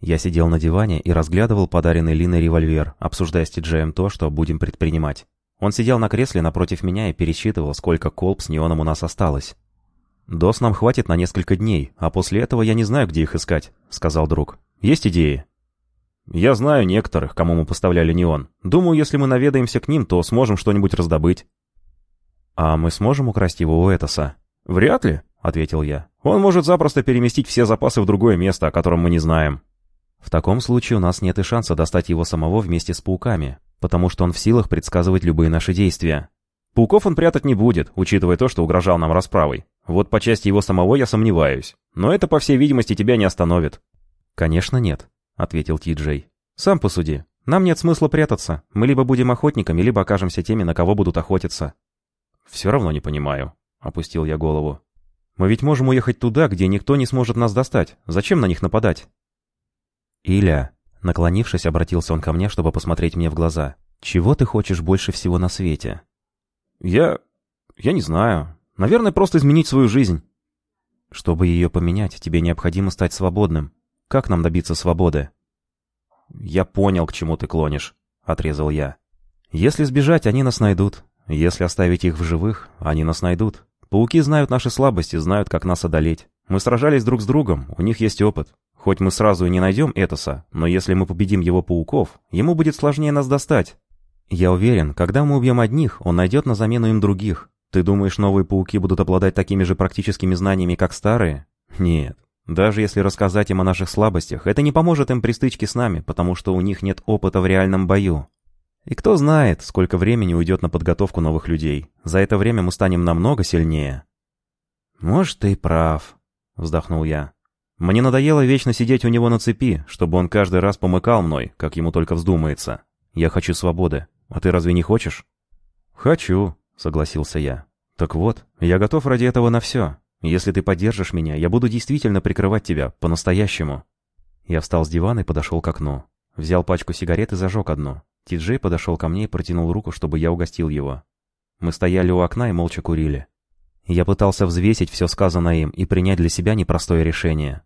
Я сидел на диване и разглядывал подаренный Линой револьвер, обсуждая с Тиджеем то, что будем предпринимать. Он сидел на кресле напротив меня и пересчитывал, сколько колб с неоном у нас осталось. «Дос нам хватит на несколько дней, а после этого я не знаю, где их искать», — сказал друг. «Есть идеи?» «Я знаю некоторых, кому мы поставляли неон. Думаю, если мы наведаемся к ним, то сможем что-нибудь раздобыть». «А мы сможем украсть его у Этоса?» «Вряд ли», — ответил я. «Он может запросто переместить все запасы в другое место, о котором мы не знаем». «В таком случае у нас нет и шанса достать его самого вместе с пауками потому что он в силах предсказывать любые наши действия. Пауков он прятать не будет, учитывая то, что угрожал нам расправой. Вот по части его самого я сомневаюсь. Но это, по всей видимости, тебя не остановит». «Конечно нет», — ответил Ти-Джей. «Сам посуди. Нам нет смысла прятаться. Мы либо будем охотниками, либо окажемся теми, на кого будут охотиться». «Все равно не понимаю», — опустил я голову. «Мы ведь можем уехать туда, где никто не сможет нас достать. Зачем на них нападать?» «Иля», Наклонившись, обратился он ко мне, чтобы посмотреть мне в глаза. «Чего ты хочешь больше всего на свете?» «Я... я не знаю. Наверное, просто изменить свою жизнь». «Чтобы ее поменять, тебе необходимо стать свободным. Как нам добиться свободы?» «Я понял, к чему ты клонишь», — отрезал я. «Если сбежать, они нас найдут. Если оставить их в живых, они нас найдут. Пауки знают наши слабости, знают, как нас одолеть. Мы сражались друг с другом, у них есть опыт. Хоть мы сразу и не найдем Этоса, но если мы победим его пауков, ему будет сложнее нас достать. Я уверен, когда мы убьем одних, он найдет на замену им других. Ты думаешь, новые пауки будут обладать такими же практическими знаниями, как старые? Нет. Даже если рассказать им о наших слабостях, это не поможет им при стычке с нами, потому что у них нет опыта в реальном бою. И кто знает, сколько времени уйдет на подготовку новых людей. За это время мы станем намного сильнее. «Может, ты прав», — вздохнул я. Мне надоело вечно сидеть у него на цепи, чтобы он каждый раз помыкал мной, как ему только вздумается. Я хочу свободы. А ты разве не хочешь? Хочу, согласился я. Так вот, я готов ради этого на все. Если ты поддержишь меня, я буду действительно прикрывать тебя, по-настоящему. Я встал с дивана и подошел к окну. Взял пачку сигарет и зажег одну. Ти-Джей подошел ко мне и протянул руку, чтобы я угостил его. Мы стояли у окна и молча курили. Я пытался взвесить все сказанное им и принять для себя непростое решение.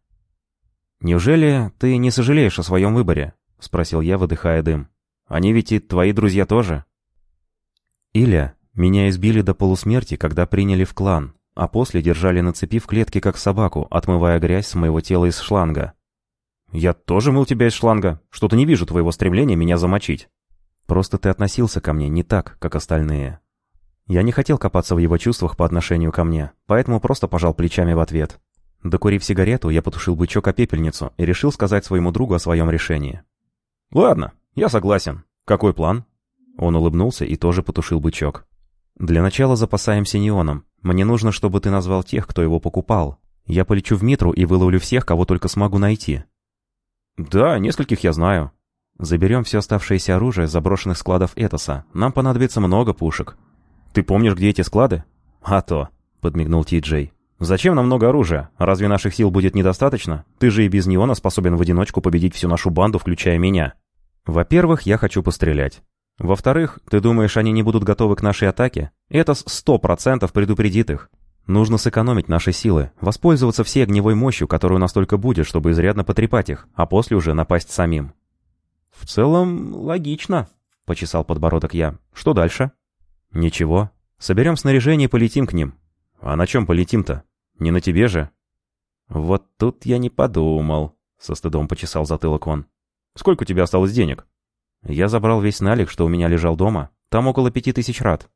«Неужели ты не сожалеешь о своем выборе?» — спросил я, выдыхая дым. «Они ведь и твои друзья тоже». «Иля, меня избили до полусмерти, когда приняли в клан, а после держали на цепи в клетке, как собаку, отмывая грязь с моего тела из шланга». «Я тоже мыл тебя из шланга. Что-то не вижу твоего стремления меня замочить». «Просто ты относился ко мне не так, как остальные». Я не хотел копаться в его чувствах по отношению ко мне, поэтому просто пожал плечами в ответ. Докурив сигарету, я потушил бычок о пепельницу и решил сказать своему другу о своем решении. «Ладно, я согласен. Какой план?» Он улыбнулся и тоже потушил бычок. «Для начала запасаемся неоном. Мне нужно, чтобы ты назвал тех, кто его покупал. Я полечу в Митру и выловлю всех, кого только смогу найти». «Да, нескольких я знаю». «Заберем все оставшееся оружие с заброшенных складов Этоса. Нам понадобится много пушек». «Ты помнишь, где эти склады?» «А то», — подмигнул Ти-Джей. «Зачем нам много оружия? Разве наших сил будет недостаточно? Ты же и без неона способен в одиночку победить всю нашу банду, включая меня». «Во-первых, я хочу пострелять. Во-вторых, ты думаешь, они не будут готовы к нашей атаке? Это сто процентов предупредит их. Нужно сэкономить наши силы, воспользоваться всей огневой мощью, которая у нас только будет, чтобы изрядно потрепать их, а после уже напасть самим». «В целом, логично», — почесал подбородок я. «Что дальше?» «Ничего. Соберем снаряжение и полетим к ним». «А на чем полетим-то?» Не на тебе же?» «Вот тут я не подумал», — со стыдом почесал затылок он. «Сколько у тебя осталось денег?» «Я забрал весь налик, что у меня лежал дома. Там около пяти тысяч рад».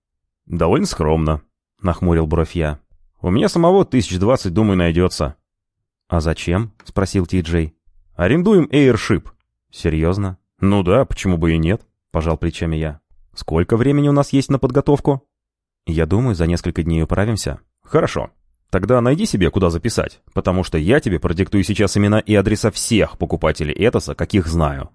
«Довольно скромно», — нахмурил бровь я. «У меня самого тысяч двадцать, думаю, найдется». «А зачем?» — спросил Ти-Джей. «Арендуем Эйршип». «Серьезно?» «Ну да, почему бы и нет?» — пожал плечами я. «Сколько времени у нас есть на подготовку?» «Я думаю, за несколько дней управимся». «Хорошо. Тогда найди себе, куда записать, потому что я тебе продиктую сейчас имена и адреса всех покупателей Этоса, каких знаю.